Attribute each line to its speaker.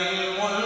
Speaker 1: للملك